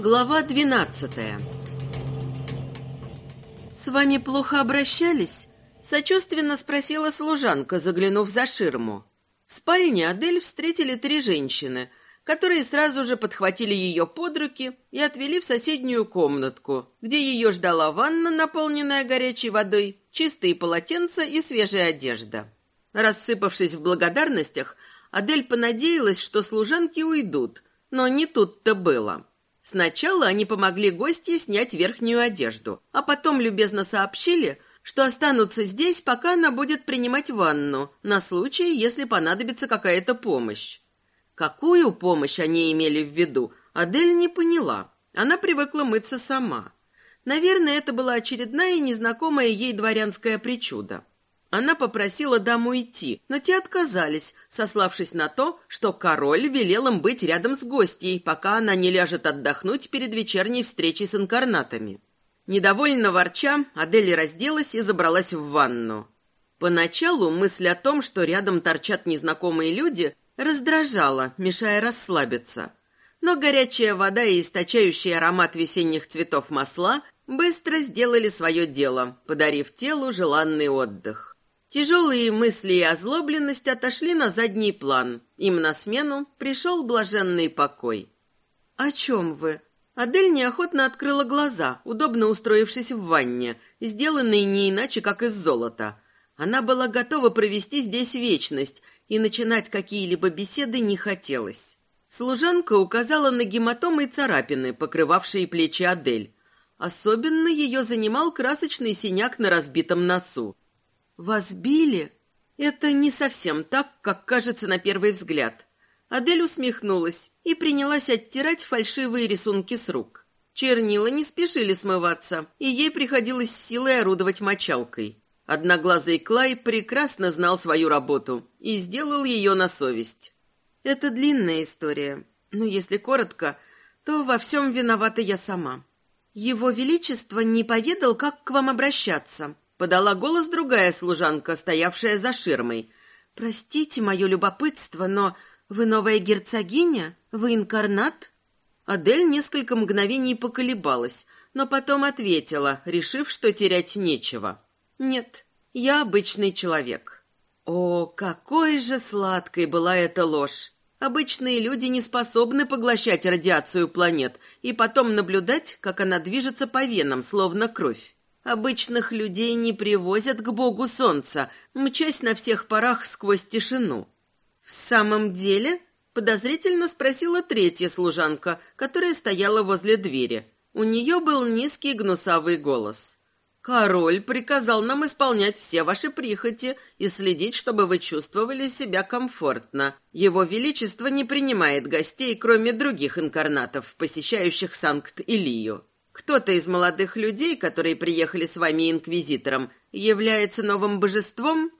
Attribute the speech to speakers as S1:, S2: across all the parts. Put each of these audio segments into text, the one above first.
S1: Глава двенадцатая «С вами плохо обращались?» — сочувственно спросила служанка, заглянув за ширму. В спальне Адель встретили три женщины, которые сразу же подхватили ее под руки и отвели в соседнюю комнатку, где ее ждала ванна, наполненная горячей водой, чистые полотенца и свежая одежда. Рассыпавшись в благодарностях, Адель понадеялась, что служанки уйдут, но не тут-то было. Сначала они помогли гостье снять верхнюю одежду, а потом любезно сообщили, что останутся здесь, пока она будет принимать ванну, на случай, если понадобится какая-то помощь. Какую помощь они имели в виду, Адель не поняла. Она привыкла мыться сама. Наверное, это была очередная незнакомая ей дворянская причуда. Она попросила дам уйти, но те отказались, сославшись на то, что король велел им быть рядом с гостьей, пока она не ляжет отдохнуть перед вечерней встречей с инкарнатами. Недовольно ворча, Адель разделась и забралась в ванну. Поначалу мысль о том, что рядом торчат незнакомые люди, раздражала, мешая расслабиться. Но горячая вода и источающий аромат весенних цветов масла быстро сделали свое дело, подарив телу желанный отдых. Тяжелые мысли и озлобленность отошли на задний план. Им на смену пришел блаженный покой. «О чем вы?» Адель неохотно открыла глаза, удобно устроившись в ванне, сделанной не иначе, как из золота. Она была готова провести здесь вечность, и начинать какие-либо беседы не хотелось. Служанка указала на гематомы и царапины, покрывавшие плечи Адель. Особенно ее занимал красочный синяк на разбитом носу. «Вас били?» Это не совсем так, как кажется на первый взгляд. Адель усмехнулась и принялась оттирать фальшивые рисунки с рук. Чернила не спешили смываться, и ей приходилось силой орудовать мочалкой. Одноглазый Клай прекрасно знал свою работу и сделал ее на совесть. Это длинная история, но если коротко, то во всем виновата я сама. Его Величество не поведал, как к вам обращаться, Подала голос другая служанка, стоявшая за ширмой. «Простите мое любопытство, но вы новая герцогиня? Вы инкарнат?» Адель несколько мгновений поколебалась, но потом ответила, решив, что терять нечего. «Нет, я обычный человек». О, какой же сладкой была эта ложь! Обычные люди не способны поглощать радиацию планет и потом наблюдать, как она движется по венам, словно кровь. Обычных людей не привозят к богу солнца, мчась на всех парах сквозь тишину. В самом деле, подозрительно спросила третья служанка, которая стояла возле двери. У нее был низкий гнусавый голос. Король приказал нам исполнять все ваши прихоти и следить, чтобы вы чувствовали себя комфортно. Его величество не принимает гостей, кроме других инкарнатов, посещающих Санкт-Илию. Кто-то из молодых людей, которые приехали с вами инквизитором, является новым божеством?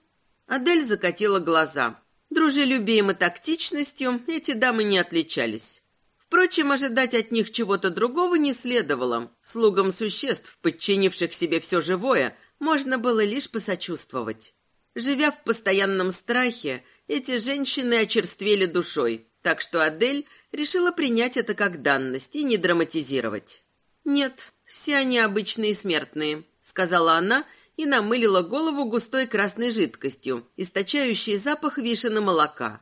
S1: Адель закатила глаза. Дружелюбием и тактичностью эти дамы не отличались. Впрочем, ожидать от них чего-то другого не следовало. Слугам существ, подчинивших себе все живое, можно было лишь посочувствовать. Живя в постоянном страхе, эти женщины очерствели душой, так что Адель решила принять это как данность и не драматизировать. «Нет, все они обычные смертные», — сказала она и намылила голову густой красной жидкостью, источающей запах вишен молока.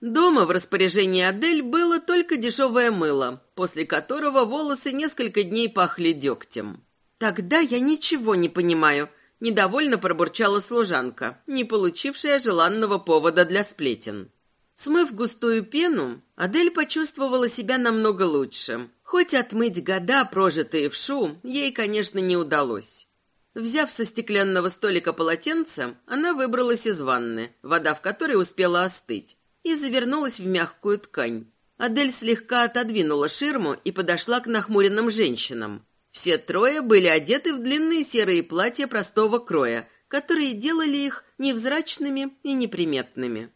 S1: Дома в распоряжении Адель было только дешевое мыло, после которого волосы несколько дней пахли дегтем. «Тогда я ничего не понимаю», — недовольно пробурчала служанка, не получившая желанного повода для сплетен. Смыв густую пену, Адель почувствовала себя намного лучше. Хоть отмыть года, прожитые в шум, ей, конечно, не удалось. Взяв со стеклянного столика полотенце, она выбралась из ванны, вода в которой успела остыть, и завернулась в мягкую ткань. Адель слегка отодвинула ширму и подошла к нахмуренным женщинам. Все трое были одеты в длинные серые платья простого кроя, которые делали их невзрачными и неприметными.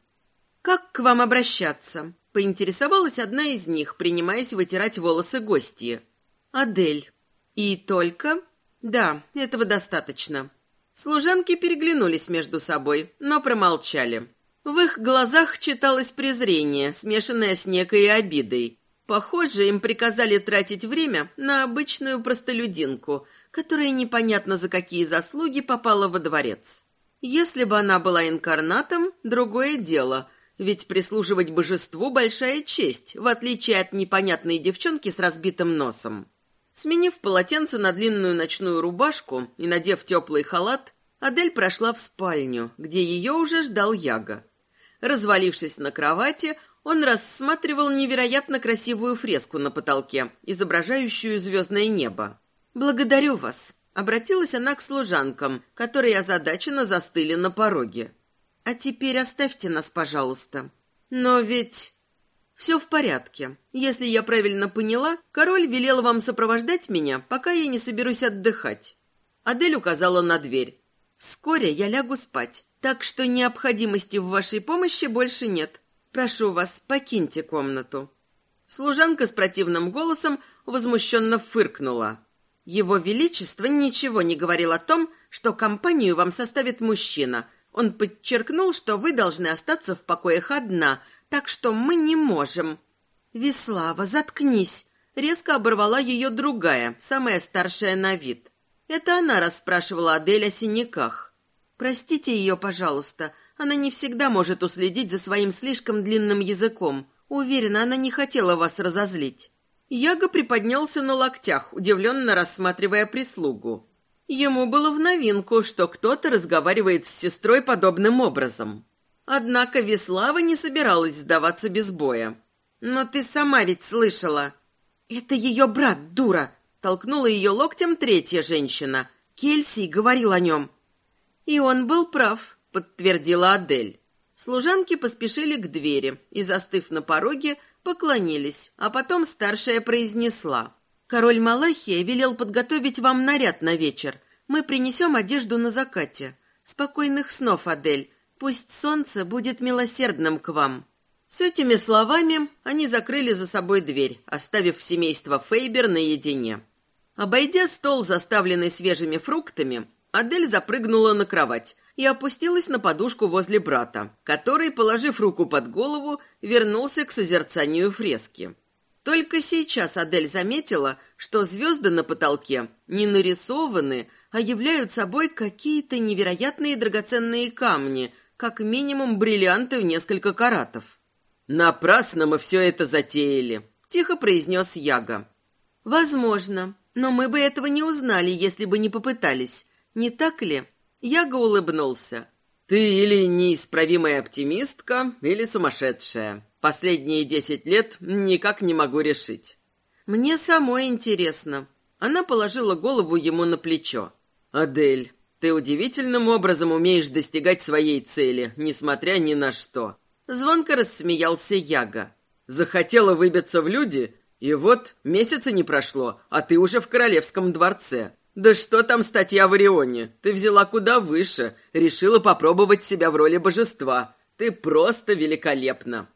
S1: «Как к вам обращаться?» — поинтересовалась одна из них, принимаясь вытирать волосы гостья. «Адель». «И только?» «Да, этого достаточно». Служанки переглянулись между собой, но промолчали. В их глазах читалось презрение, смешанное с некой обидой. Похоже, им приказали тратить время на обычную простолюдинку, которая непонятно за какие заслуги попала во дворец. Если бы она была инкарнатом, другое дело, ведь прислуживать божеству – большая честь, в отличие от непонятной девчонки с разбитым носом. Сменив полотенце на длинную ночную рубашку и надев теплый халат, Адель прошла в спальню, где ее уже ждал Яга. Развалившись на кровати, он рассматривал невероятно красивую фреску на потолке, изображающую звездное небо. «Благодарю вас», — обратилась она к служанкам, которые озадаченно застыли на пороге. «А теперь оставьте нас, пожалуйста». «Но ведь...» «Все в порядке. Если я правильно поняла, король велел вам сопровождать меня, пока я не соберусь отдыхать». Адель указала на дверь. «Вскоре я лягу спать, так что необходимости в вашей помощи больше нет. Прошу вас, покиньте комнату». Служанка с противным голосом возмущенно фыркнула. «Его Величество ничего не говорил о том, что компанию вам составит мужчина. Он подчеркнул, что вы должны остаться в покоях одна, так что мы не можем». «Веслава, заткнись!» Резко оборвала ее другая, самая старшая на вид. Это она расспрашивала Адель о синяках. «Простите ее, пожалуйста. Она не всегда может уследить за своим слишком длинным языком. Уверена, она не хотела вас разозлить». Яга приподнялся на локтях, удивленно рассматривая прислугу. Ему было в новинку, что кто-то разговаривает с сестрой подобным образом. Однако Веслава не собиралась сдаваться без боя. «Но ты сама ведь слышала!» «Это ее брат, дура!» Толкнула ее локтем третья женщина. Кельси говорил о нем. «И он был прав», — подтвердила Адель. Служанки поспешили к двери и, застыв на пороге, поклонились, а потом старшая произнесла. «Король Малахия велел подготовить вам наряд на вечер. Мы принесем одежду на закате. Спокойных снов, Адель. Пусть солнце будет милосердным к вам». С этими словами они закрыли за собой дверь, оставив семейство Фейбер наедине. Обойдя стол, заставленный свежими фруктами, Адель запрыгнула на кровать и опустилась на подушку возле брата, который, положив руку под голову, вернулся к созерцанию фрески. Только сейчас Адель заметила, что звезды на потолке не нарисованы, а являют собой какие-то невероятные драгоценные камни, как минимум бриллианты в несколько каратов. «Напрасно мы все это затеяли», — тихо произнес Яга. «Возможно. Но мы бы этого не узнали, если бы не попытались. Не так ли? Яга улыбнулся. Ты или неисправимая оптимистка, или сумасшедшая. Последние десять лет никак не могу решить. Мне самой интересно. Она положила голову ему на плечо. Адель, ты удивительным образом умеешь достигать своей цели, несмотря ни на что. Звонко рассмеялся Яга. Захотела выбиться в люди и вот месяца не прошло, а ты уже в королевском дворце. Да что там статья в Орионе? Ты взяла куда выше, решила попробовать себя в роли божества. Ты просто великолепна.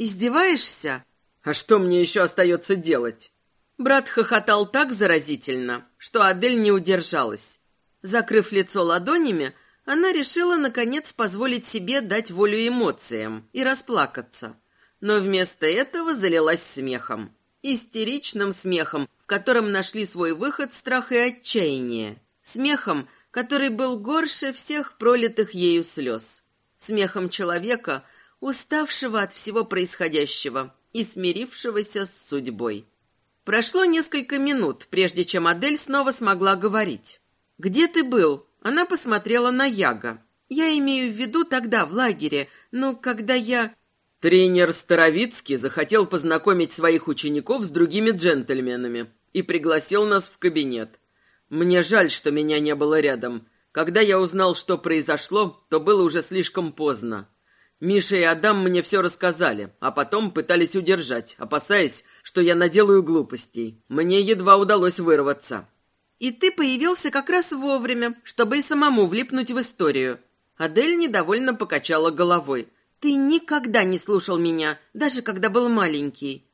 S1: Издеваешься? А что мне еще остается делать? Брат хохотал так заразительно, что Адель не удержалась. Закрыв лицо ладонями, она решила, наконец, позволить себе дать волю эмоциям и расплакаться. Но вместо этого залилась смехом истеричным смехом, в котором нашли свой выход страх и отчаяние. Смехом, который был горше всех пролитых ею слез. Смехом человека, уставшего от всего происходящего и смирившегося с судьбой. Прошло несколько минут, прежде чем Адель снова смогла говорить. «Где ты был?» Она посмотрела на Яга. «Я имею в виду тогда, в лагере, но когда я...» Тренер Старовицкий захотел познакомить своих учеников с другими джентльменами и пригласил нас в кабинет. Мне жаль, что меня не было рядом. Когда я узнал, что произошло, то было уже слишком поздно. Миша и Адам мне все рассказали, а потом пытались удержать, опасаясь, что я наделаю глупостей. Мне едва удалось вырваться. И ты появился как раз вовремя, чтобы и самому влипнуть в историю. Адель недовольно покачала головой. Ты никогда не слушал меня, даже когда был маленький.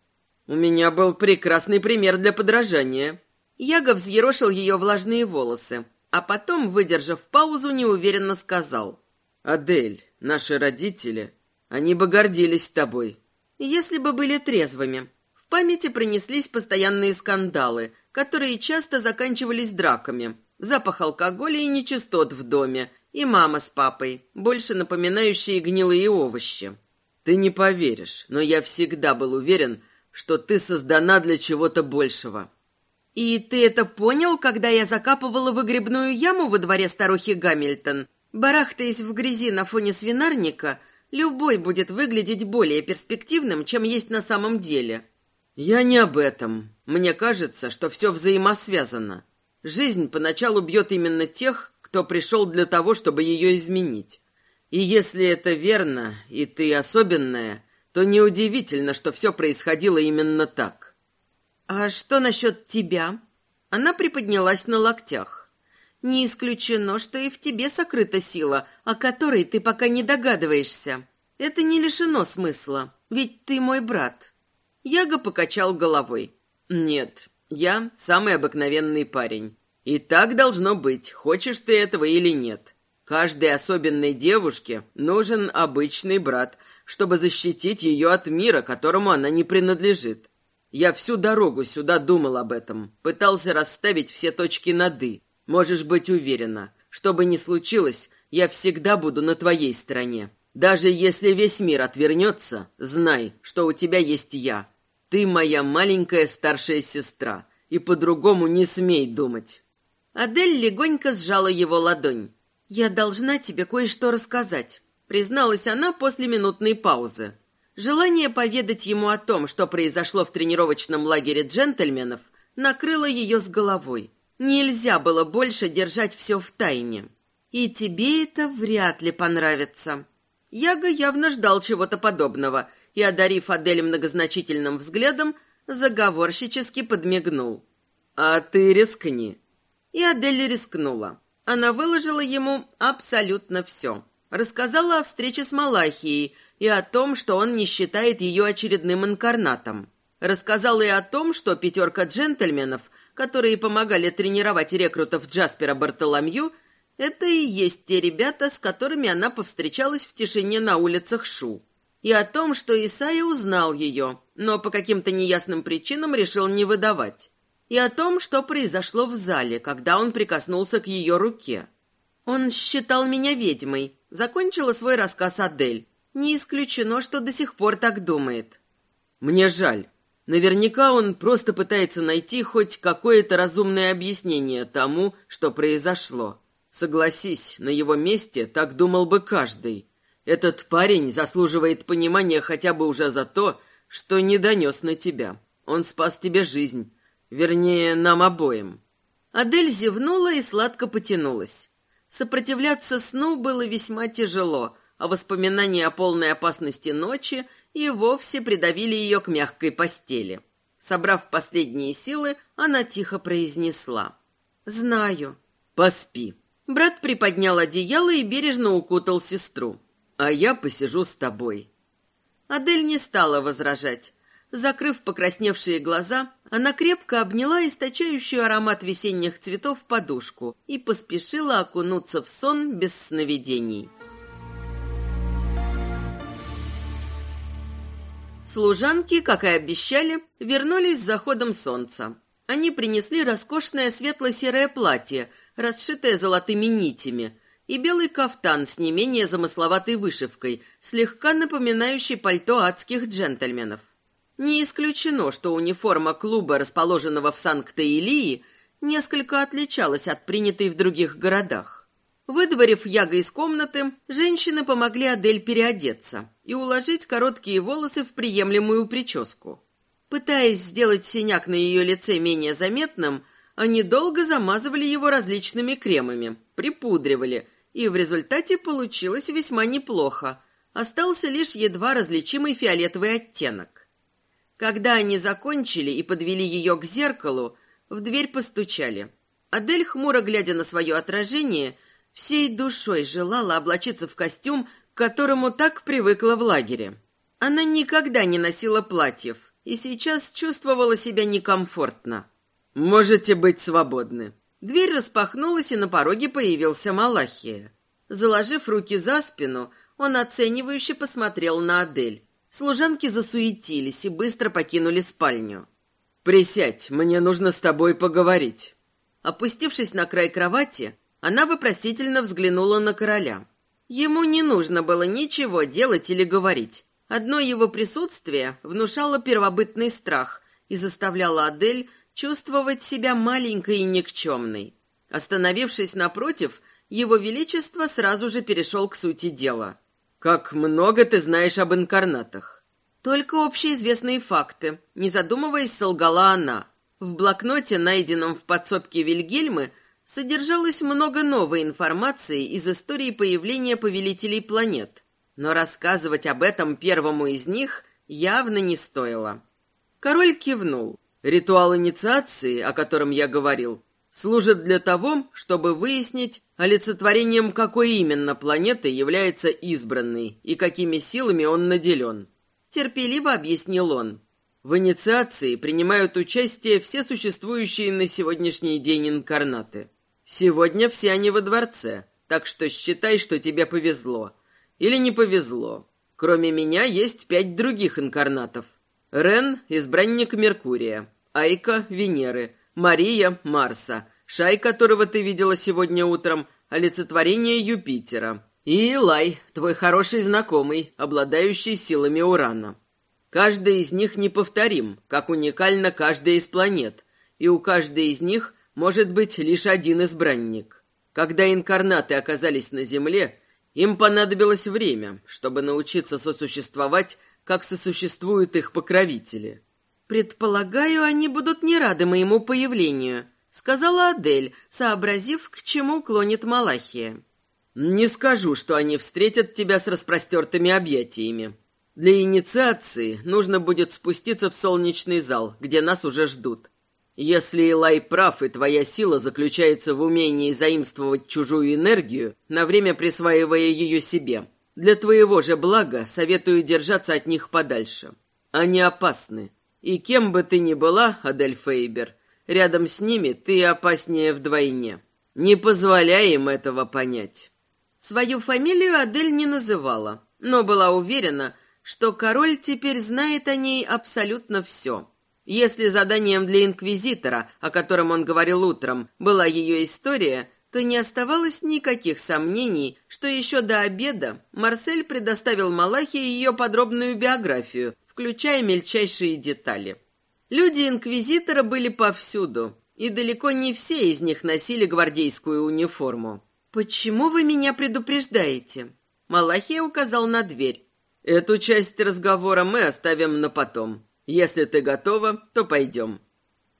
S1: У меня был прекрасный пример для подражания. Яга взъерошил ее влажные волосы, а потом, выдержав паузу, неуверенно сказал. «Адель, наши родители, они бы гордились тобой». «Если бы были трезвыми». В памяти пронеслись постоянные скандалы, которые часто заканчивались драками. Запах алкоголя и нечистот в доме, и мама с папой, больше напоминающие гнилые овощи. Ты не поверишь, но я всегда был уверен, что ты создана для чего-то большего.
S2: И ты это понял, когда я закапывала выгребную яму во дворе старухи Гамильтон? Барахтаясь в грязи на фоне свинарника, любой будет выглядеть более перспективным, чем есть на самом деле.
S1: Я не об этом. Мне кажется, что все взаимосвязано. Жизнь поначалу бьет именно тех, кто пришел для того, чтобы ее изменить. И если это верно, и ты особенная, то неудивительно, что все происходило именно так.
S2: А что насчет тебя? Она приподнялась на локтях. Не исключено, что и в тебе сокрыта сила, о которой ты пока не догадываешься. Это не лишено смысла, ведь ты мой брат.
S1: Яга покачал головой. Нет, я самый обыкновенный парень. И так должно быть, хочешь ты этого или нет. Каждой особенной девушке нужен обычный брат, чтобы защитить ее от мира, которому она не принадлежит. Я всю дорогу сюда думал об этом, пытался расставить все точки над «и». Можешь быть уверена, что бы ни случилось, я всегда буду на твоей стороне. Даже если весь мир отвернется, знай, что у тебя есть я. Ты моя маленькая старшая сестра, и по-другому не смей думать».
S2: Адель легонько сжала его ладонь. «Я должна тебе кое-что рассказать», — призналась она после минутной паузы. Желание поведать ему о том, что произошло в тренировочном лагере джентльменов, накрыло ее с головой. Нельзя было больше держать все в тайне. И тебе это вряд ли понравится. Яга явно ждал чего-то подобного и, одарив Адель многозначительным взглядом, заговорщически подмигнул.
S1: «А ты рискни».
S2: И Адель рискнула. Она выложила ему абсолютно все. Рассказала о встрече с Малахией и о том, что он не считает ее очередным инкарнатом. Рассказала и о том, что пятерка джентльменов, которые помогали тренировать рекрутов Джаспера Бартоломью, это и есть те ребята, с которыми она повстречалась в тишине на улицах Шу. И о том, что Исайя узнал ее, но по каким-то неясным причинам решил не выдавать и о том, что произошло в зале, когда он прикоснулся к ее руке. Он считал меня ведьмой, закончила свой рассказ Адель. Не исключено, что до сих пор так думает.
S1: Мне жаль. Наверняка он просто пытается найти хоть какое-то разумное объяснение тому, что произошло. Согласись, на его месте так думал бы каждый. Этот парень заслуживает понимания хотя бы уже за то, что не донес на тебя. Он спас тебе жизнь, Вернее, нам обоим.
S2: Адель зевнула и сладко потянулась. Сопротивляться сну было весьма тяжело, а воспоминания о полной опасности ночи и вовсе придавили ее к мягкой постели. Собрав последние силы, она тихо произнесла. «Знаю».
S1: «Поспи».
S2: Брат приподнял одеяло и бережно укутал сестру.
S1: «А я посижу с тобой».
S2: Адель не стала возражать. Закрыв покрасневшие глаза, она крепко обняла источающую аромат весенних цветов подушку и поспешила окунуться в сон без сновидений. Служанки, как и обещали, вернулись с заходом солнца. Они принесли роскошное светло-серое платье, расшитое золотыми нитями, и белый кафтан с не менее замысловатой вышивкой, слегка напоминающий пальто адских джентльменов. Не исключено, что униформа клуба, расположенного в Санкт-Илии, несколько отличалась от принятой в других городах. Выдворив Яга из комнаты, женщины помогли Адель переодеться и уложить короткие волосы в приемлемую прическу. Пытаясь сделать синяк на ее лице менее заметным, они долго замазывали его различными кремами, припудривали, и в результате получилось весьма неплохо. Остался лишь едва различимый фиолетовый оттенок. Когда они закончили и подвели ее к зеркалу, в дверь постучали. Адель, хмуро глядя на свое отражение, всей душой желала облачиться в костюм, к которому так привыкла в лагере. Она никогда не носила платьев и сейчас чувствовала себя некомфортно.
S1: «Можете быть свободны».
S2: Дверь распахнулась, и на пороге появился Малахия. Заложив руки за спину, он оценивающе посмотрел на Адель.
S1: Служанки засуетились и быстро покинули спальню.
S2: «Присядь, мне нужно с тобой поговорить».
S1: Опустившись на край кровати, она вопросительно взглянула на короля. Ему не нужно было ничего делать или говорить. Одно его присутствие внушало первобытный страх и заставляло Адель чувствовать себя маленькой и никчемной. Остановившись напротив, его величество сразу же перешел к сути дела.
S2: «Как много ты знаешь об инкарнатах?»
S1: «Только общеизвестные факты», — не задумываясь, солгала она. В блокноте, найденном в подсобке Вильгельмы, содержалось много новой информации из истории появления повелителей планет. Но рассказывать об этом первому из них явно не стоило. Король кивнул.
S2: Ритуал инициации, о котором я говорил, служит для того, чтобы выяснить, олицетворением какой именно планеты является избранный и какими силами он наделен. Терпеливо объяснил он. В инициации принимают участие все существующие на сегодняшний день инкарнаты. Сегодня все они во дворце, так что считай, что тебе повезло. Или не повезло. Кроме меня есть пять других инкарнатов. Рен – избранник Меркурия, Айка – Венеры, Мария – Марса, Шай, которого ты видела сегодня утром, олицетворение Юпитера. И Илай, твой хороший знакомый, обладающий силами Урана. Каждый из них неповторим, как уникально каждая из планет, и у каждой из них может быть лишь один избранник. Когда инкарнаты оказались на Земле, им понадобилось время, чтобы научиться сосуществовать, как сосуществуют их покровители.
S1: «Предполагаю, они будут не рады моему появлению», — сказала Адель, сообразив, к чему клонит Малахия.
S2: «Не скажу, что они встретят тебя с распростертыми объятиями. Для инициации нужно будет спуститься в солнечный зал, где нас уже ждут. Если Илай прав, и твоя сила заключается в умении заимствовать чужую энергию, на время присваивая ее себе, для твоего же блага советую держаться от них подальше. Они опасны. И кем бы ты ни была, Адель Фейбер, рядом с ними ты опаснее вдвойне. Не позволяй им этого понять.
S1: Свою фамилию Адель не называла, но была уверена, что король теперь знает о ней абсолютно все. Если заданием для инквизитора, о котором он говорил утром, была ее история, то не оставалось никаких сомнений, что еще до обеда Марсель предоставил Малахе ее подробную биографию, включая мельчайшие детали. Люди инквизитора были повсюду, и далеко не все из них носили гвардейскую униформу. «Почему вы меня предупреждаете?» Малахия указал на дверь.
S2: «Эту часть разговора мы оставим на потом. Если ты готова, то пойдем».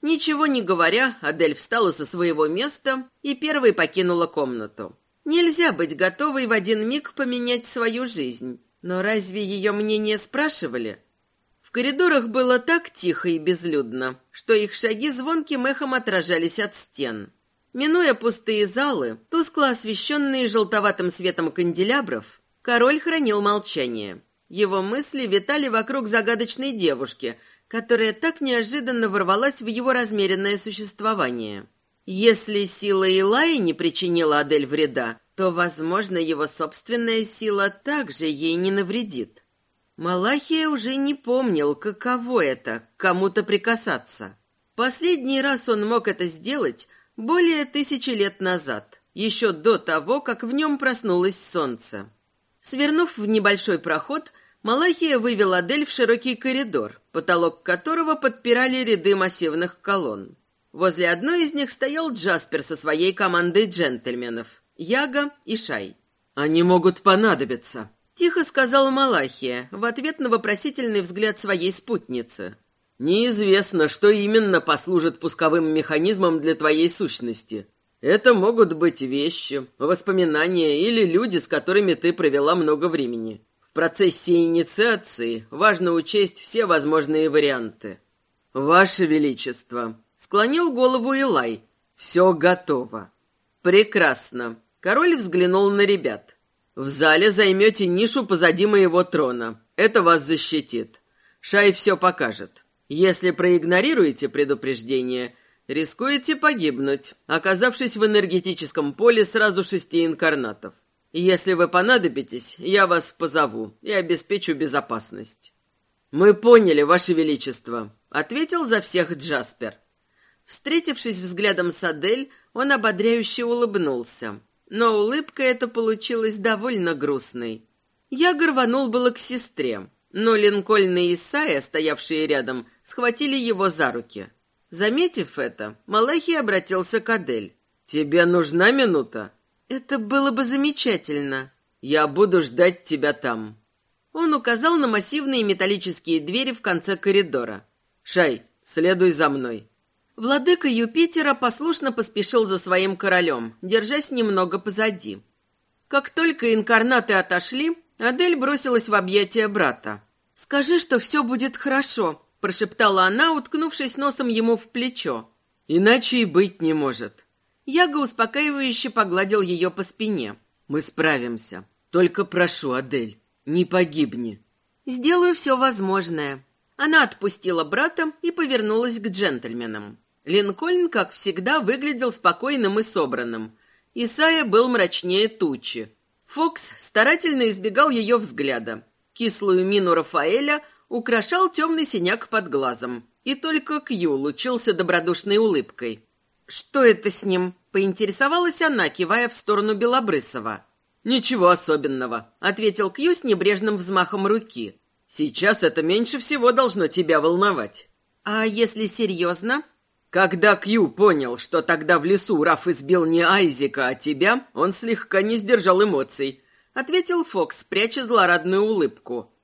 S1: Ничего не говоря, Адель встала со своего места и первой покинула комнату. Нельзя быть готовой в один миг поменять свою жизнь. Но разве ее мнение спрашивали? В коридорах было так тихо и безлюдно, что их шаги звонким эхом отражались от стен. Минуя пустые залы, тускло освещенные желтоватым светом канделябров, король хранил молчание. Его мысли витали вокруг загадочной девушки, которая так неожиданно ворвалась в его размеренное существование. Если сила Илаи не причинила Адель вреда, то, возможно, его собственная сила также ей не навредит. Малахия уже не помнил, каково это — кому-то прикасаться. Последний раз он мог это сделать более тысячи лет назад, еще до того, как в нем проснулось солнце. Свернув в небольшой проход, Малахия вывел Адель в широкий коридор, потолок которого подпирали ряды массивных колонн. Возле одной из них стоял Джаспер со своей командой джентльменов – Яга и Шай.
S2: «Они могут понадобиться», –
S1: тихо сказала Малахия в ответ на вопросительный взгляд своей спутницы.
S2: «Неизвестно, что именно послужит пусковым механизмом для твоей сущности. Это могут быть вещи, воспоминания или люди, с которыми ты провела много времени. В процессе инициации важно учесть все возможные варианты. Ваше Величество, склонил голову Илай. Все готово. Прекрасно. Король взглянул на ребят. В зале займете нишу позади моего трона. Это вас защитит. Шай все покажет. Если проигнорируете предупреждение – Рискуете погибнуть, оказавшись в энергетическом поле сразу шести инкарнатов. Если вы понадобитесь, я вас позову и обеспечу безопасность. «Мы поняли, Ваше Величество», — ответил за всех Джаспер. Встретившись взглядом с Адель, он ободряюще улыбнулся. Но улыбка эта получилась довольно грустной. Я горванул было к сестре, но Линкольн и Исайя, стоявшие рядом, схватили его за руки. Заметив это, Малахий обратился к Адель. «Тебе нужна минута?» «Это было бы замечательно». «Я буду ждать тебя там». Он указал на массивные металлические двери в конце коридора. «Шай, следуй за мной». Владыка Юпитера послушно поспешил за своим королем, держась немного позади. Как только инкарнаты отошли, Адель бросилась в объятия брата. «Скажи, что все будет хорошо», – прошептала она, уткнувшись носом ему в плечо. «Иначе и быть не может». Яга успокаивающе погладил ее по спине. «Мы справимся. Только прошу, Адель, не погибни». «Сделаю все возможное». Она отпустила брата и повернулась к джентльменам. Линкольн, как всегда, выглядел спокойным и собранным. Исайя был мрачнее тучи. Фокс старательно избегал ее взгляда. Кислую мину Рафаэля украшал темный синяк под глазом. И только Кью лучился добродушной улыбкой. «Что это с ним?» — поинтересовалась она, кивая в сторону Белобрысова. «Ничего особенного», — ответил Кью с небрежным взмахом руки. «Сейчас это меньше всего должно тебя волновать». «А если серьезно?» Когда Кью понял, что тогда в лесу Раф избил не Айзека, а тебя, он слегка не сдержал эмоций. Ответил Фокс, пряча злорадную улыбку.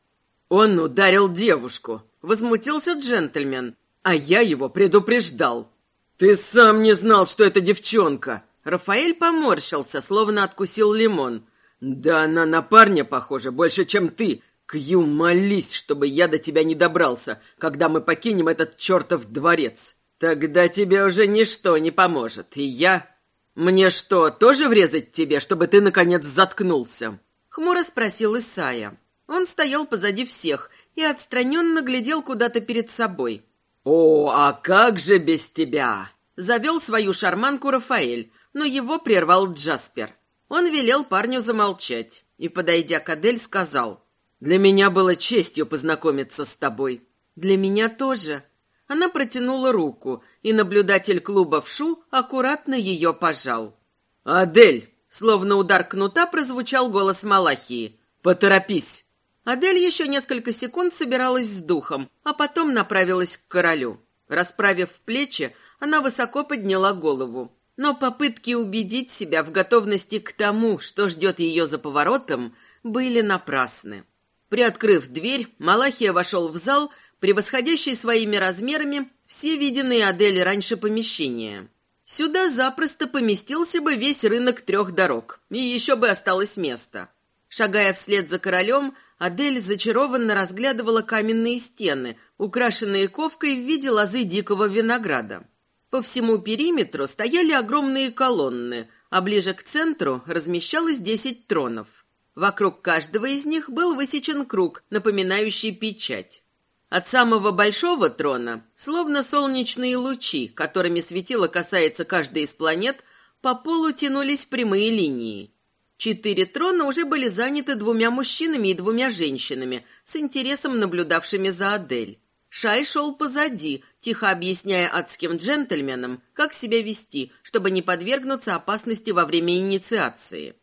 S2: Он ударил девушку. Возмутился джентльмен. А я его предупреждал. Ты сам не знал, что это девчонка. Рафаэль поморщился, словно откусил лимон. Да она на парня похожа больше, чем ты. Кью, молись, чтобы я до тебя не добрался, когда мы покинем этот чертов дворец. «Тогда тебе уже ничто не поможет, и я...» «Мне что, тоже врезать тебе, чтобы ты, наконец, заткнулся?» Хмуро спросил Исая. Он стоял позади всех и отстраненно глядел куда-то перед собой. «О, а как же без тебя?» Завел свою шарманку Рафаэль, но его прервал Джаспер. Он велел парню замолчать и, подойдя к Адель, сказал, «Для меня было честью познакомиться с тобой». «Для меня тоже», она протянула руку, и наблюдатель клуба в шу аккуратно ее пожал. «Адель!» Словно удар кнута прозвучал голос Малахии. «Поторопись!» Адель еще несколько секунд собиралась с духом, а потом направилась к королю. Расправив плечи, она высоко подняла голову. Но попытки убедить себя в готовности к тому, что ждет ее за поворотом, были напрасны. Приоткрыв дверь, Малахия вошел в зал превосходящий своими размерами все виденные Адель раньше помещения. Сюда запросто поместился бы весь рынок трех дорог, и еще бы осталось место. Шагая вслед за королем, Адель зачарованно разглядывала каменные стены, украшенные ковкой в виде лозы дикого винограда. По всему периметру стояли огромные колонны, а ближе к центру размещалось десять тронов. Вокруг каждого из них был высечен круг, напоминающий печать. От самого большого трона, словно солнечные лучи, которыми светило касается каждой из планет, по полу тянулись прямые линии. Четыре трона уже были заняты двумя мужчинами и двумя женщинами, с интересом наблюдавшими за Адель. Шай шел позади, тихо объясняя адским джентльменам, как себя вести, чтобы не подвергнуться опасности во время инициации.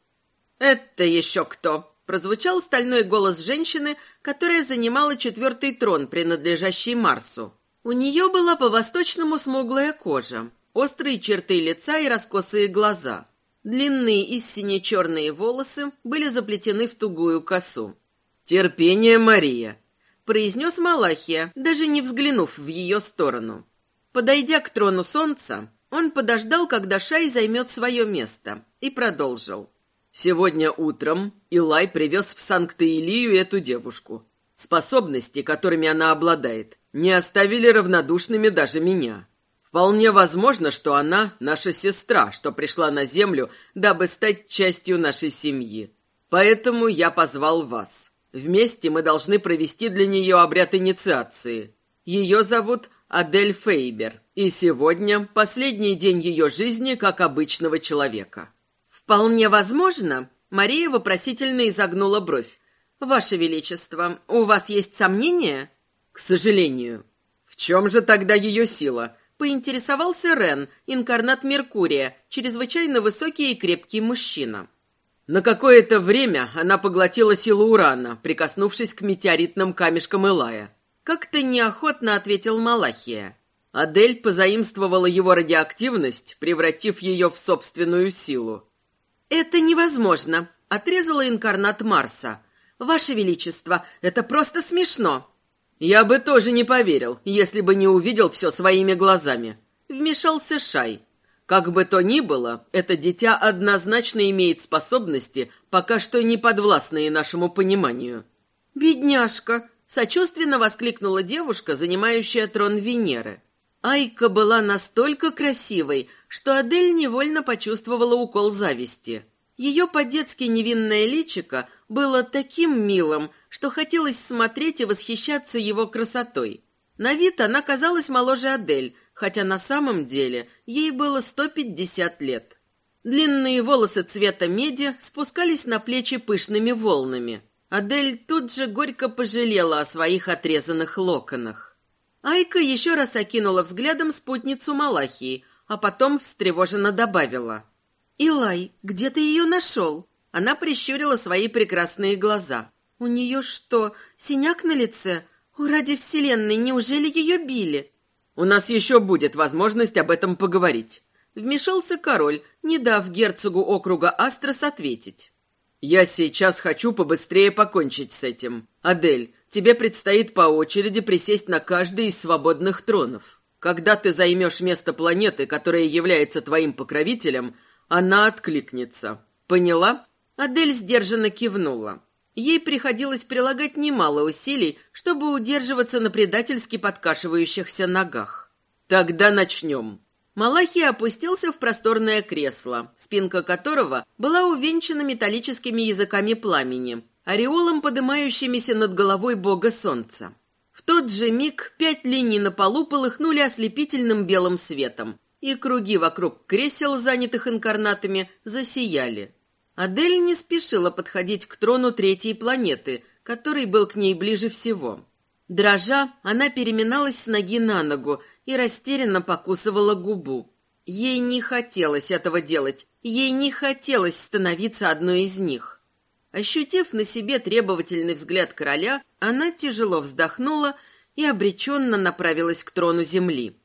S2: «Это еще кто?» прозвучал стальной голос женщины, которая занимала четвертый трон, принадлежащий Марсу. У нее была по-восточному смуглая кожа, острые черты лица и раскосые глаза. Длинные и сине-черные волосы были заплетены в тугую косу. «Терпение, Мария!» – произнес Малахия, даже не взглянув в ее сторону. Подойдя к трону солнца, он подождал, когда Шай займет свое место, и продолжил. Сегодня утром Илай привез в Санкт-Илию эту девушку. Способности, которыми она обладает, не оставили равнодушными даже меня. Вполне возможно, что она наша сестра, что пришла на землю, дабы стать частью нашей семьи. Поэтому я позвал вас. Вместе мы должны провести для нее обряд инициации. Ее зовут Адель Фейбер, и сегодня последний день ее жизни как обычного человека. «Вполне возможно», — Мария вопросительно изогнула бровь. «Ваше Величество, у вас есть сомнения?» К сожалению. В чем же тогда ее сила? Поинтересовался Рен, инкарнат Меркурия, чрезвычайно высокий и крепкий мужчина. На какое-то время она поглотила силу урана, прикоснувшись к метеоритным камешкам Илая. Как-то неохотно ответил Малахия. Адель позаимствовала его радиоактивность, превратив ее в собственную силу.
S1: «Это невозможно», — отрезала инкарнат Марса. «Ваше Величество, это просто смешно».
S2: «Я бы тоже не поверил, если бы не увидел все своими глазами», — вмешался Шай. Как бы то ни было, это дитя однозначно имеет способности, пока что не подвластные нашему пониманию.
S1: «Бедняжка!» — сочувственно воскликнула девушка, занимающая трон Венеры. Айка была настолько красивой, что Адель невольно почувствовала укол зависти. Ее по-детски невинное личико было таким милым, что хотелось смотреть и восхищаться его красотой. На вид она казалась моложе Адель, хотя на самом деле ей было 150 лет. Длинные волосы цвета меди спускались на плечи пышными волнами. Адель тут же горько пожалела о своих отрезанных локонах. Айка еще раз окинула взглядом спутницу Малахии, а потом встревоженно добавила. «Илай, где ты ее нашел?» Она прищурила свои прекрасные глаза. «У нее что, синяк на лице? О, ради вселенной, неужели ее били?»
S2: У нас еще будет возможность об этом поговорить. Вмешался король, не дав герцогу округа Астрос ответить. Я сейчас хочу побыстрее покончить с этим. Адель, тебе предстоит по очереди присесть на каждый из свободных тронов. Когда ты займешь место планеты, которая является твоим покровителем, она откликнется. Поняла?
S1: Адель сдержанно кивнула. Ей приходилось прилагать немало усилий, чтобы удерживаться на предательски подкашивающихся ногах.
S2: «Тогда начнем».
S1: Малахий опустился в просторное кресло, спинка которого была увенчана металлическими языками пламени, ореолом, подымающимися над головой бога солнца. В тот же миг пять линий на полу полыхнули ослепительным белым светом, и круги вокруг кресел, занятых инкарнатами, засияли. Адель не спешила подходить к трону третьей планеты, который был к ней ближе всего. Дрожа, она переминалась с ноги на ногу и растерянно покусывала губу. Ей не хотелось этого делать, ей не хотелось становиться одной из них. Ощутив на себе требовательный взгляд короля, она тяжело вздохнула и обреченно направилась к трону земли.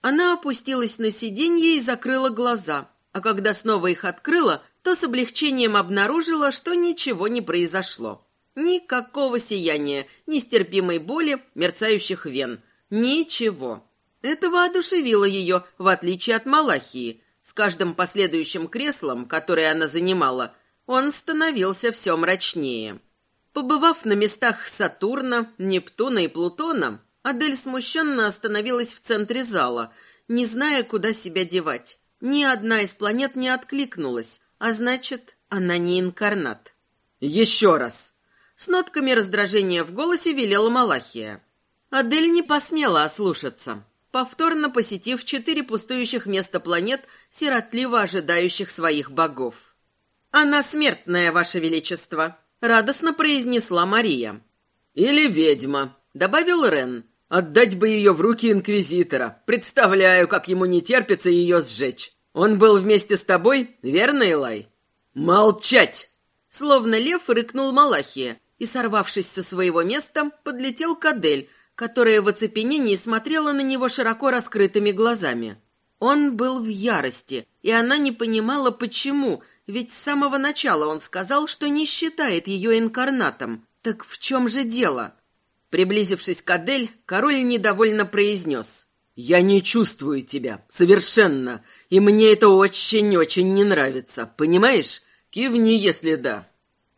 S1: Она опустилась на сиденье и закрыла глаза, а когда снова их открыла, то с облегчением обнаружила, что ничего не произошло. Никакого сияния, нестерпимой боли, мерцающих вен. Ничего. Это воодушевило ее, в отличие от Малахии. С каждым последующим креслом, которое она занимала, он становился все мрачнее. Побывав на местах Сатурна, Нептуна и Плутона, Адель смущенно остановилась в центре зала, не зная, куда себя девать. Ни одна из планет не откликнулась, а значит, она не инкарнат.
S2: «Еще раз!»
S1: С нотками раздражения в голосе велела Малахия. Адель не посмела ослушаться, повторно посетив четыре пустующих места планет, сиротливо ожидающих своих богов. «Она смертная, Ваше Величество», — радостно произнесла Мария.
S2: «Или ведьма», — добавил Рен. «Отдать бы ее в руки Инквизитора. Представляю, как ему не терпится ее сжечь. Он был вместе с тобой, верно, Элай? Молчать!
S1: Словно лев рыкнул Малахия и, сорвавшись со своего места, подлетел к Адель, которая в оцепенении смотрела на него широко раскрытыми глазами. Он был в ярости, и она не понимала, почему, ведь с самого начала он сказал, что не считает ее инкарнатом. Так в чем же дело? Приблизившись к Адель, король недовольно произнес.
S2: «Я не чувствую тебя. Совершенно. И мне это очень-очень не нравится. Понимаешь? Кивни, если да».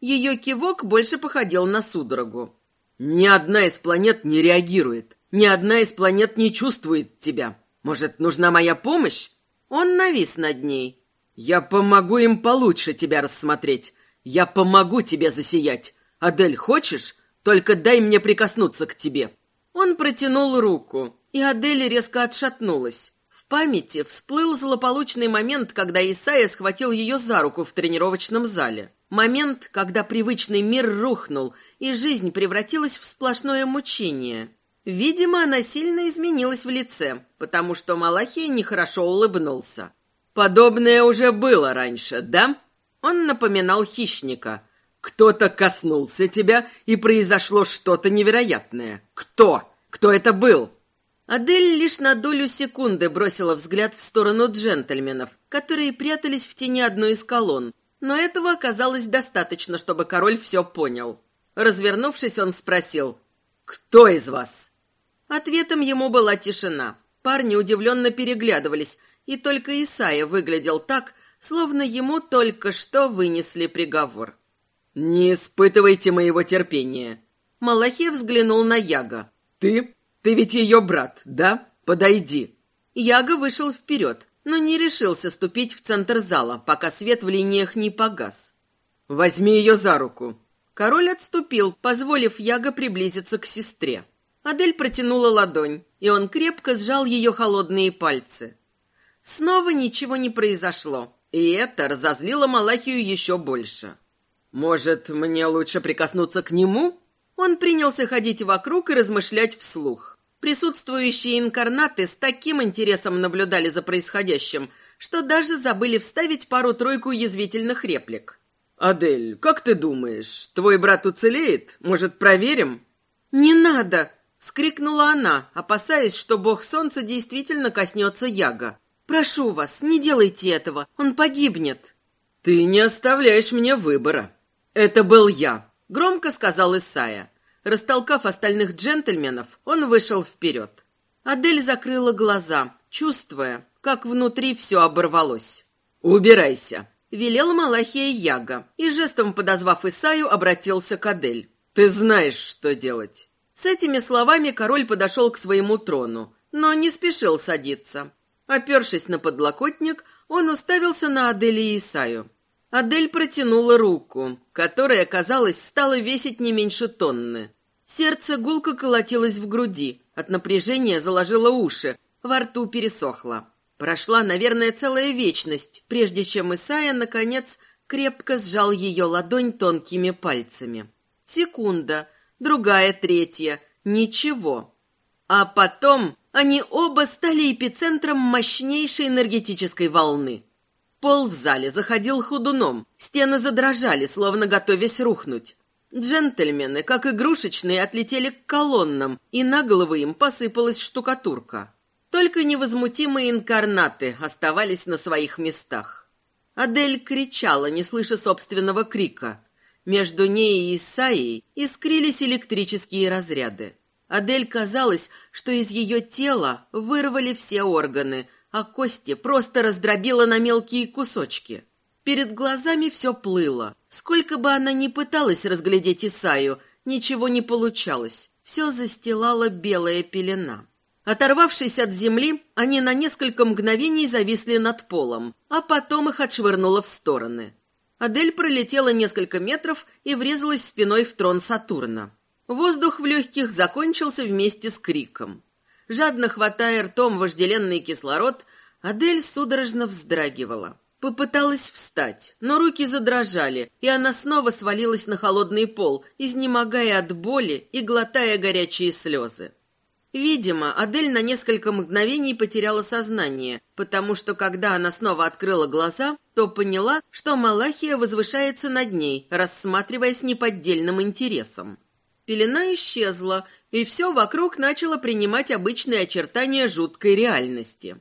S1: Ее кивок больше походил на судорогу.
S2: «Ни одна из планет не реагирует. Ни одна из планет не чувствует тебя. Может, нужна моя помощь?»
S1: Он навис над ней.
S2: «Я помогу им получше тебя рассмотреть. Я помогу тебе засиять. Адель, хочешь? Только дай мне прикоснуться к тебе».
S1: Он протянул руку, и Адель резко отшатнулась памяти всплыл злополучный момент, когда Исайя схватил ее за руку в тренировочном зале. Момент, когда привычный мир рухнул, и жизнь превратилась в сплошное мучение. Видимо, она сильно изменилась в лице, потому что Малахия нехорошо улыбнулся. «Подобное уже было раньше, да?» Он напоминал хищника. «Кто-то коснулся тебя, и произошло что-то невероятное. Кто? Кто это был?» Адель лишь на долю секунды бросила взгляд в сторону джентльменов, которые прятались в тени одной из колонн, но этого оказалось достаточно, чтобы король все понял. Развернувшись, он спросил «Кто из вас?» Ответом ему была тишина. Парни удивленно переглядывались, и только Исайя выглядел так, словно ему только что вынесли приговор. «Не испытывайте моего терпения!» Малахе взглянул на Яга. «Ты? Ты ведь ее брат, да? Подойди!» Яга вышел вперед, но не решился ступить в центр зала, пока свет в линиях не погас. «Возьми ее за руку!» Король отступил, позволив Яга приблизиться к сестре. Адель протянула ладонь, и он крепко сжал ее холодные пальцы. Снова ничего не произошло, и это разозлило Малахию еще больше. «Может, мне лучше прикоснуться к нему?» Он принялся ходить вокруг и размышлять вслух. Присутствующие инкарнаты с таким интересом наблюдали за происходящим, что даже забыли вставить пару-тройку язвительных реплик. «Адель, как ты думаешь, твой брат уцелеет? Может, проверим?» «Не надо!» Вскрикнула она, опасаясь, что бог солнца действительно коснется Яга. «Прошу вас, не делайте этого, он погибнет». «Ты не оставляешь мне выбора». «Это был я», — громко сказал Исая. Растолкав остальных джентльменов, он вышел вперед. Адель закрыла глаза, чувствуя, как внутри все оборвалось. «Убирайся», — велел Малахия Яга, и жестом подозвав Исаю, обратился к Адель. «Ты знаешь, что делать». С этими словами король подошел к своему трону, но не спешил садиться. Опершись на подлокотник, он уставился на Адель и Исаю. Адель протянула руку, которая, казалось, стала весить не меньше тонны. Сердце гулко колотилось в груди, от напряжения заложило уши, во рту пересохло. Прошла, наверное, целая вечность, прежде чем Исая, наконец, крепко сжал ее ладонь тонкими пальцами. Секунда — другая третья. Ничего. А потом они оба стали эпицентром мощнейшей энергетической волны. Пол в зале заходил ходуном, стены задрожали, словно готовясь рухнуть. Джентльмены, как игрушечные, отлетели к колоннам, и на головы им посыпалась штукатурка. Только невозмутимые инкарнаты оставались на своих местах. Адель кричала, не слыша собственного крика. Между ней и Исаией искрились электрические разряды. Адель казалось, что из ее тела вырвали все органы, а кости просто раздробило на мелкие кусочки. Перед глазами все плыло. Сколько бы она ни пыталась разглядеть Исаю, ничего не получалось. Все застилала белая пелена. Оторвавшись от земли, они на несколько мгновений зависли над полом, а потом их отшвырнуло в стороны. Адель пролетела несколько метров и врезалась спиной в трон Сатурна. Воздух в легких закончился вместе с криком. Жадно хватая ртом вожделенный кислород, Адель судорожно вздрагивала. Попыталась встать, но руки задрожали, и она снова свалилась на холодный пол, изнемогая от боли и глотая горячие слезы. Видимо, Адель на несколько мгновений потеряла сознание, потому что когда она снова открыла глаза, то поняла, что Малахия возвышается над ней, рассматривая с неподдельным интересом. Пелена исчезла, и все вокруг начало принимать обычные очертания жуткой реальности.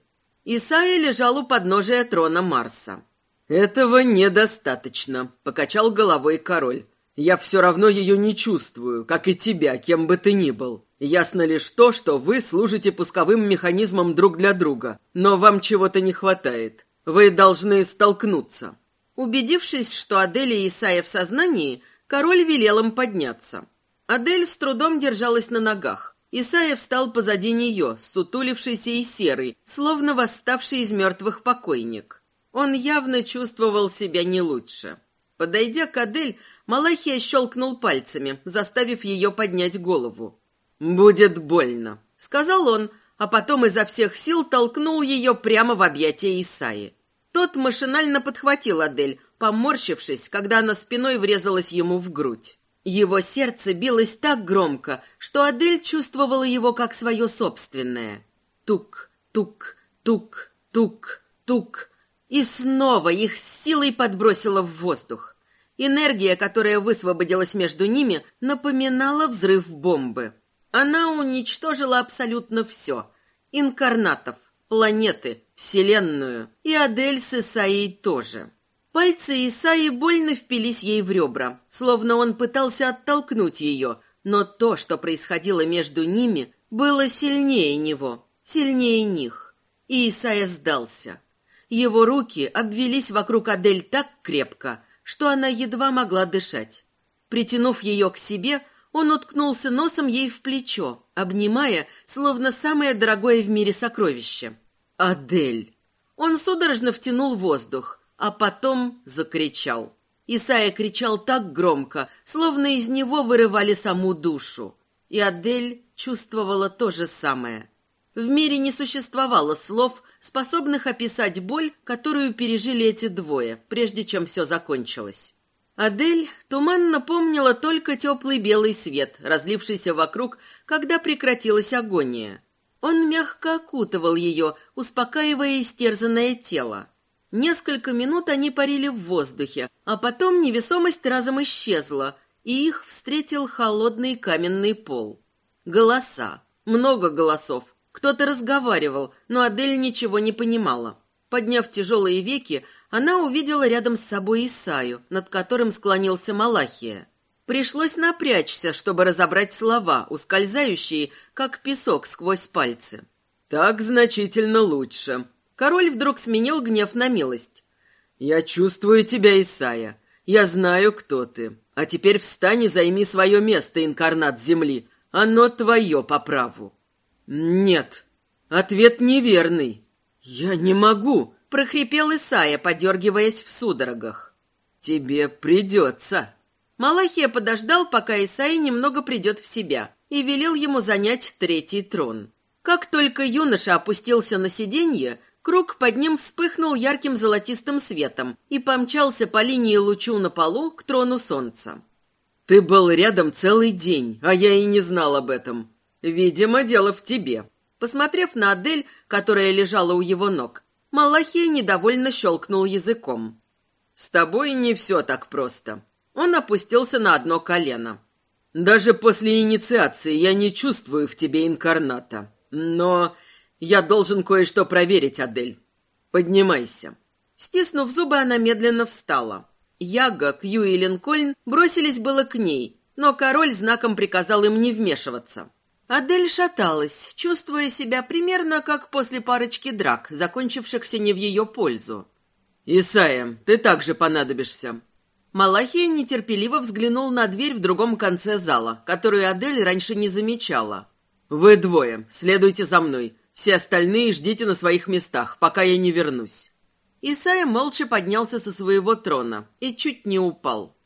S1: Исайя лежал у подножия трона Марса. «Этого недостаточно», — покачал головой король. «Я все равно ее не чувствую, как и тебя, кем бы ты ни был. Ясно лишь то, что вы служите пусковым механизмом друг для друга, но вам чего-то не хватает. Вы должны столкнуться. Убедившись, что Адель и Исаия в сознании, король велел им подняться. Адель с трудом держалась на ногах. Исаия встал позади нее, сутулившийся и серый, словно восставший из мертвых покойник. Он явно чувствовал себя не лучше. Подойдя к Адель, Малахия щелкнул пальцами, заставив ее поднять голову. «Будет больно», — сказал он, а потом изо всех сил толкнул ее прямо в объятия Исаи. Тот машинально подхватил Адель, поморщившись, когда она спиной врезалась ему в грудь. Его сердце билось так громко, что Адель чувствовала его как свое собственное. Тук, тук, тук, тук, тук. И снова их силой подбросило в воздух. Энергия, которая высвободилась между ними, напоминала взрыв бомбы. Она уничтожила абсолютно все. Инкарнатов, планеты, Вселенную. И Адель с Исаей тоже. Пальцы Исаи больно впились ей в ребра, словно он пытался оттолкнуть ее, но то, что происходило между ними, было сильнее него, сильнее них. И Исайя сдался. Его руки обвелись вокруг Адель так крепко, что она едва могла дышать. Притянув ее к себе, он уткнулся носом ей в плечо, обнимая, словно самое дорогое в мире сокровище. «Адель!» Он судорожно втянул воздух, а потом закричал. Исайя кричал так громко, словно из него вырывали саму душу. И Адель чувствовала то же самое. В мире не существовало слов, способных описать боль, которую пережили эти двое, прежде чем все закончилось. Адель туманно помнила только теплый белый свет, разлившийся вокруг, когда прекратилась агония. Он мягко окутывал ее, успокаивая истерзанное тело. Несколько минут они парили в воздухе, а потом невесомость разом исчезла, и их встретил холодный каменный пол. Голоса. Много голосов, кто-то разговаривал, но Адель ничего не понимала. Подняв тяжелые веки, она увидела рядом с собой Исаю, над которым склонился Малахия. Пришлось напрячься, чтобы разобрать слова, ускользающие, как песок сквозь пальцы. «Так значительно лучше». Король вдруг сменил гнев на милость. «Я чувствую тебя, Исая. Я знаю, кто ты. А теперь встань и займи свое место, инкарнат земли. Оно твое по праву». «Нет, ответ неверный. Я не могу», — прохрипел Исая, подергиваясь в судорогах. «Тебе придется». Малахия подождал, пока Исаи немного придет в себя, и велел ему занять третий трон. Как только юноша опустился на сиденье, круг под ним вспыхнул ярким золотистым светом и помчался по линии лучу на полу к трону солнца. «Ты был рядом целый день, а я и не знал об этом. «Видимо, дело в тебе». Посмотрев на Адель, которая лежала у его ног, Малахия недовольно щелкнул языком. «С тобой не все так просто». Он опустился на одно колено. «Даже после инициации я не чувствую в тебе инкарната. Но я должен кое-что проверить, Адель. Поднимайся». Стиснув зубы, она медленно встала. Яга, Кью и Линкольн бросились было к ней, но король знаком приказал им не вмешиваться. Адель шаталась, чувствуя себя примерно как после парочки драк, закончившихся не в ее пользу. «Исайя, ты также понадобишься». Малахия нетерпеливо взглянул на дверь в другом конце зала, которую Адель раньше не замечала. «Вы двое, следуйте за мной. Все остальные ждите на своих местах, пока я не вернусь». Исайя молча поднялся со своего трона и чуть не упал.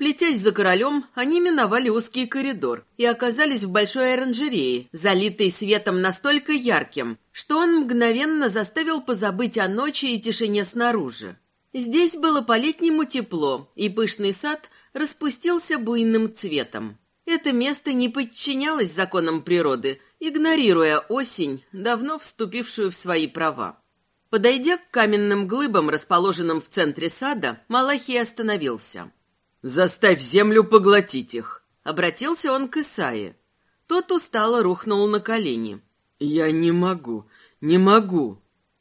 S1: Плетясь за королем, они миновали узкий коридор и оказались в большой оранжерее, залитой светом настолько ярким, что он мгновенно заставил позабыть о ночи и тишине снаружи. Здесь было по-летнему тепло, и пышный сад распустился буйным цветом. Это место не подчинялось законам природы, игнорируя осень, давно вступившую в свои права. Подойдя к каменным глыбам, расположенным в центре сада, Малахий остановился. «Заставь землю поглотить их!» Обратился он к Исае. Тот устало рухнул на колени. «Я не могу, не могу.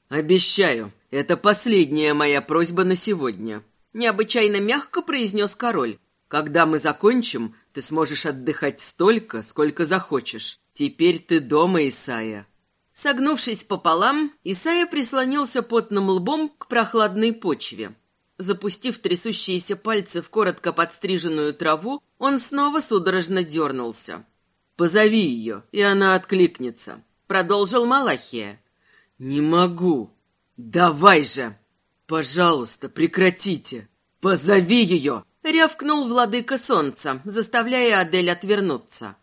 S1: Обещаю, это последняя моя просьба на сегодня», — необычайно мягко произнес король. «Когда мы закончим, ты сможешь отдыхать столько, сколько захочешь. Теперь ты дома, Исая». Согнувшись пополам, Исая прислонился потным лбом к прохладной почве. Запустив трясущиеся пальцы в коротко подстриженную траву, он снова судорожно дернулся. «Позови ее, и она откликнется», — продолжил Малахия. «Не могу. Давай же! Пожалуйста, прекратите! Позови ее!» — рявкнул владыка солнца, заставляя Адель отвернуться.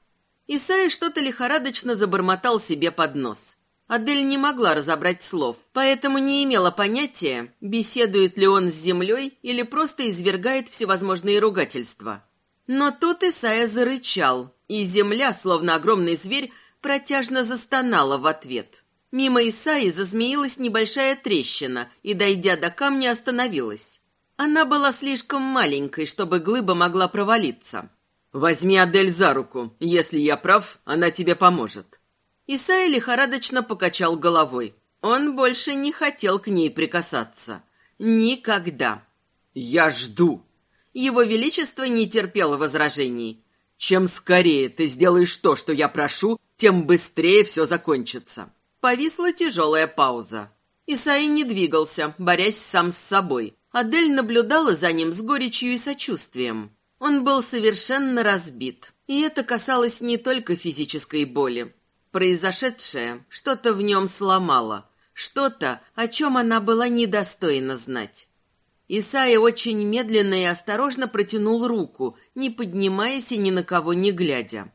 S1: Исай что-то лихорадочно забормотал себе под нос. Адель не могла разобрать слов, поэтому не имела понятия, беседует ли он с землей или просто извергает всевозможные ругательства. Но тут Исайя зарычал, и земля, словно огромный зверь, протяжно застонала в ответ. Мимо Исаи зазмеилась небольшая трещина и, дойдя до камня, остановилась. Она была слишком маленькой, чтобы глыба могла провалиться.
S2: «Возьми Адель за руку. Если я прав, она тебе поможет».
S1: Исайя лихорадочно покачал головой. Он больше не хотел к ней прикасаться. Никогда.
S2: «Я жду».
S1: Его Величество не терпело возражений.
S2: «Чем скорее ты сделаешь то, что я прошу, тем быстрее все закончится».
S1: Повисла тяжелая пауза. Исаи не двигался, борясь сам с собой. Адель наблюдала за ним с горечью и сочувствием. Он был совершенно разбит, и это касалось не только физической боли. Произошедшее что-то в нем сломало, что-то, о чем она была недостойна знать. Исайя очень медленно и осторожно протянул руку, не поднимаясь и ни на кого не глядя.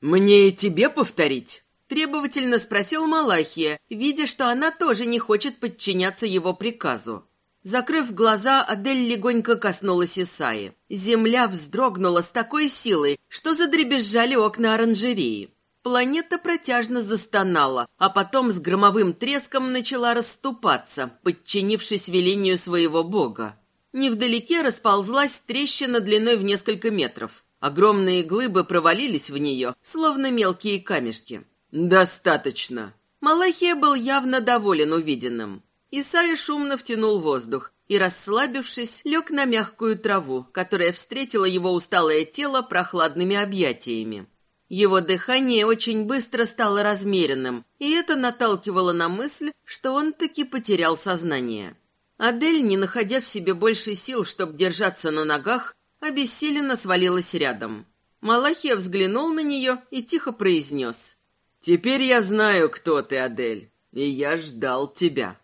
S2: «Мне и тебе повторить?»
S1: Требовательно спросил Малахия, видя, что она тоже не хочет подчиняться его приказу. Закрыв глаза, Адель легонько коснулась Исаи. Земля вздрогнула с такой силой, что задребезжали окна оранжереи. Планета протяжно застонала, а потом с громовым треском начала расступаться, подчинившись велению своего бога. Невдалеке расползлась трещина длиной в несколько метров. Огромные глыбы провалились в нее, словно мелкие камешки.
S2: «Достаточно».
S1: Малахия был явно доволен увиденным. Исайя шумно втянул воздух и, расслабившись, лег на мягкую траву, которая встретила его усталое тело прохладными объятиями. Его дыхание очень быстро стало размеренным, и это наталкивало на мысль, что он таки потерял сознание. Адель, не находя в себе больше сил, чтобы держаться на ногах, обессиленно свалилась рядом. Малахия взглянул на нее и тихо произнес.
S2: «Теперь я знаю, кто ты, Адель, и я ждал тебя».